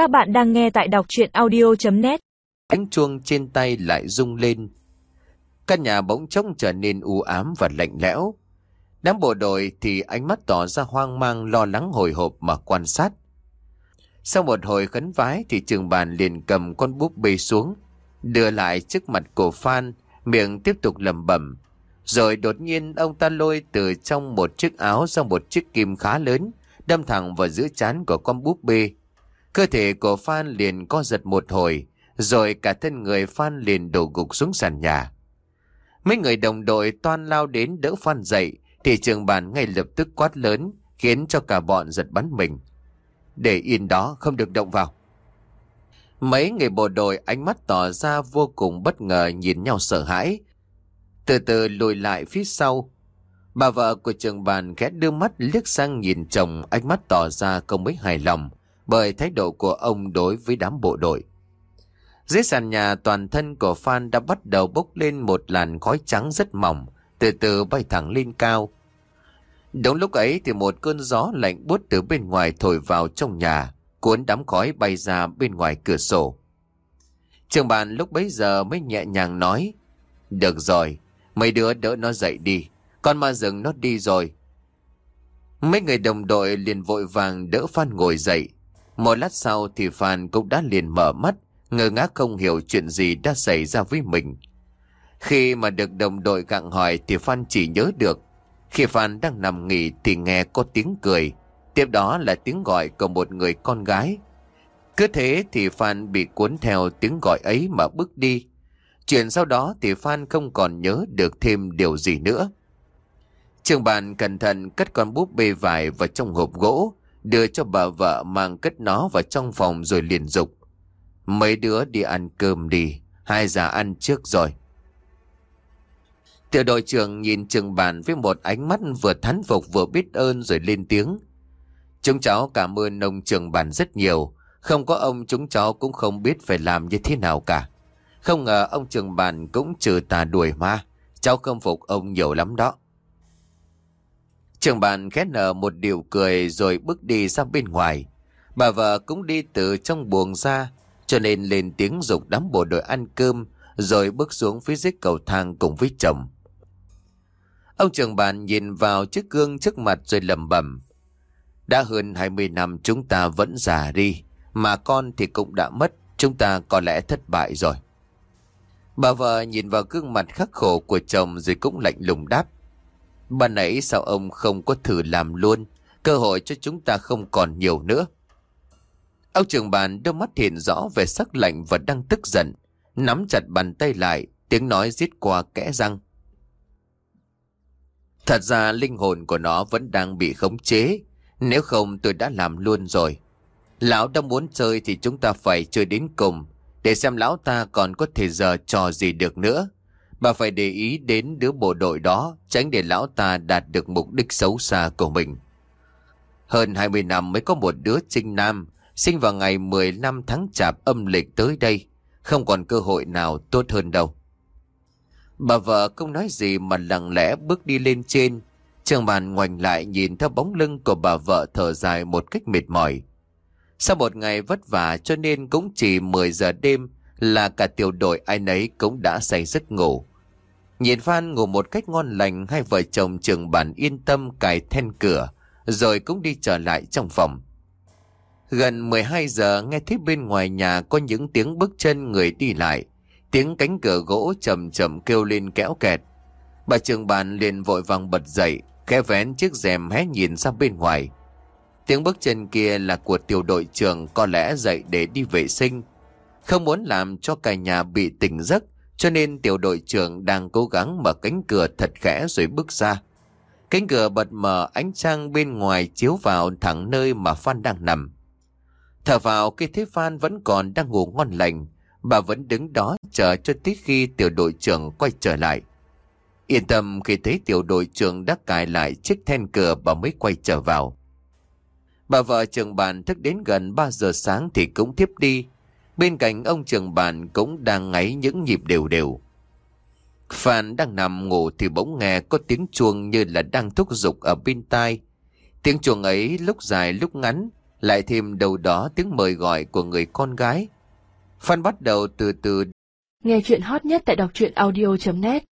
Các bạn đang nghe tại đọc chuyện audio.net Ánh chuông trên tay lại rung lên. Căn nhà bỗng trông trở nên u ám và lạnh lẽo. Đám bộ đội thì ánh mắt tỏ ra hoang mang lo lắng hồi hộp mà quan sát. Sau một hồi khấn vái thì trường bàn liền cầm con búp bê xuống, đưa lại trước mặt cổ Phan, miệng tiếp tục lầm bẩm. Rồi đột nhiên ông ta lôi từ trong một chiếc áo ra một chiếc kim khá lớn, đâm thẳng vào giữa chán của con búp bê. Cơ thể của Phan liền co giật một hồi, rồi cả thân người Phan liền đổ gục xuống sàn nhà. Mấy người đồng đội toan lao đến đỡ Phan dậy, thì trường bàn ngay lập tức quát lớn, khiến cho cả bọn giật bắn mình. Để yên đó, không được động vào. Mấy người bộ đội ánh mắt tỏ ra vô cùng bất ngờ nhìn nhau sợ hãi. Từ từ lùi lại phía sau. Bà vợ của trường bàn khẽ đưa mắt liếc sang nhìn chồng ánh mắt tỏ ra không mấy hài lòng bởi thái độ của ông đối với đám bộ đội. Dưới sàn nhà toàn thân của Phan đã bắt đầu bốc lên một làn khói trắng rất mỏng, từ từ bay thẳng lên cao. Đúng lúc ấy thì một cơn gió lạnh buốt từ bên ngoài thổi vào trong nhà, cuốn đám khói bay ra bên ngoài cửa sổ. Trường bàn lúc bấy giờ mới nhẹ nhàng nói, Được rồi, mấy đứa đỡ nó dậy đi, con ma rừng nó đi rồi. Mấy người đồng đội liền vội vàng đỡ Phan ngồi dậy. Một lát sau thì Phan cũng đã liền mở mắt, ngơ ngác không hiểu chuyện gì đã xảy ra với mình. Khi mà được đồng đội gặng hỏi thì Phan chỉ nhớ được. Khi Phan đang nằm nghỉ thì nghe có tiếng cười. Tiếp đó là tiếng gọi của một người con gái. Cứ thế thì Phan bị cuốn theo tiếng gọi ấy mà bước đi. Chuyện sau đó thì Phan không còn nhớ được thêm điều gì nữa. Trường bàn cẩn thận cất con búp bê vải vào trong hộp gỗ, đưa cho bà vợ mang cất nó vào trong phòng rồi liền dục. Mấy đứa đi ăn cơm đi, hai già ăn trước rồi. Tiểu đội trưởng nhìn trường bàn với một ánh mắt vừa thán phục vừa biết ơn rồi lên tiếng. Chúng cháu cảm ơn ông trường bàn rất nhiều, không có ông chúng cháu cũng không biết phải làm như thế nào cả. Không ngờ ông trường bàn cũng trừ tà đuổi ma, cháu không phục ông nhiều lắm đó. Trường bàn khét nở một điều cười rồi bước đi ra bên ngoài. Bà vợ cũng đi từ trong buồng ra, cho nên lên tiếng dục đám bộ đội ăn cơm, rồi bước xuống phía dưới cầu thang cùng với chồng. Ông trường bàn nhìn vào chiếc gương trước mặt rồi lầm bẩm Đã hơn 20 năm chúng ta vẫn già đi, mà con thì cũng đã mất, chúng ta có lẽ thất bại rồi. Bà vợ nhìn vào gương mặt khắc khổ của chồng rồi cũng lạnh lùng đáp. Bà nãy sao ông không có thử làm luôn, cơ hội cho chúng ta không còn nhiều nữa. Ông trường bàn đôi mắt hiện rõ về sắc lạnh và đang tức giận, nắm chặt bàn tay lại, tiếng nói giết qua kẽ răng. Thật ra linh hồn của nó vẫn đang bị khống chế, nếu không tôi đã làm luôn rồi. Lão đang muốn chơi thì chúng ta phải chơi đến cùng, để xem lão ta còn có thể giờ trò gì được nữa. Bà phải để ý đến đứa bộ đội đó, tránh để lão ta đạt được mục đích xấu xa của mình. Hơn 20 năm mới có một đứa trinh nam, sinh vào ngày 15 tháng chạp âm lịch tới đây, không còn cơ hội nào tốt hơn đâu. Bà vợ không nói gì mà lặng lẽ bước đi lên trên, trường bàn ngoảnh lại nhìn theo bóng lưng của bà vợ thở dài một cách mệt mỏi. Sau một ngày vất vả cho nên cũng chỉ 10 giờ đêm là cả tiểu đội ai nấy cũng đã say giấc ngủ. Nhìn Phan ngủ một cách ngon lành hai vợ chồng trường bản yên tâm cài then cửa rồi cũng đi trở lại trong phòng. Gần 12 giờ nghe thấy bên ngoài nhà có những tiếng bước chân người đi lại. Tiếng cánh cửa gỗ chậm chậm kêu lên kéo kẹt. Bà trường bàn liền vội vàng bật dậy, khẽ vén chiếc rèm hé nhìn ra bên ngoài. Tiếng bước chân kia là của tiểu đội trưởng có lẽ dậy để đi vệ sinh. Không muốn làm cho cả nhà bị tỉnh giấc, cho nên tiểu đội trưởng đang cố gắng mở cánh cửa thật khẽ rồi bước ra. Cánh cửa bật mở ánh trăng bên ngoài chiếu vào thẳng nơi mà Phan đang nằm. Thở vào khi thấy Phan vẫn còn đang ngủ ngon lành, bà vẫn đứng đó chờ cho tới khi tiểu đội trưởng quay trở lại. Yên tâm khi thấy tiểu đội trưởng đã cài lại chiếc then cửa bà mới quay trở vào. Bà vợ trường bàn thức đến gần 3 giờ sáng thì cũng tiếp đi. Bên cạnh ông trường bàn cũng đang ngáy những nhịp đều đều. Phan đang nằm ngủ thì bỗng nghe có tiếng chuông như là đang thúc giục ở bên tai. Tiếng chuông ấy lúc dài lúc ngắn, Lại thêm đầu đó tiếng mời gọi của người con gái. Phan bắt đầu từ từ Nghe chuyện hot nhất tại đọc truyện audio.net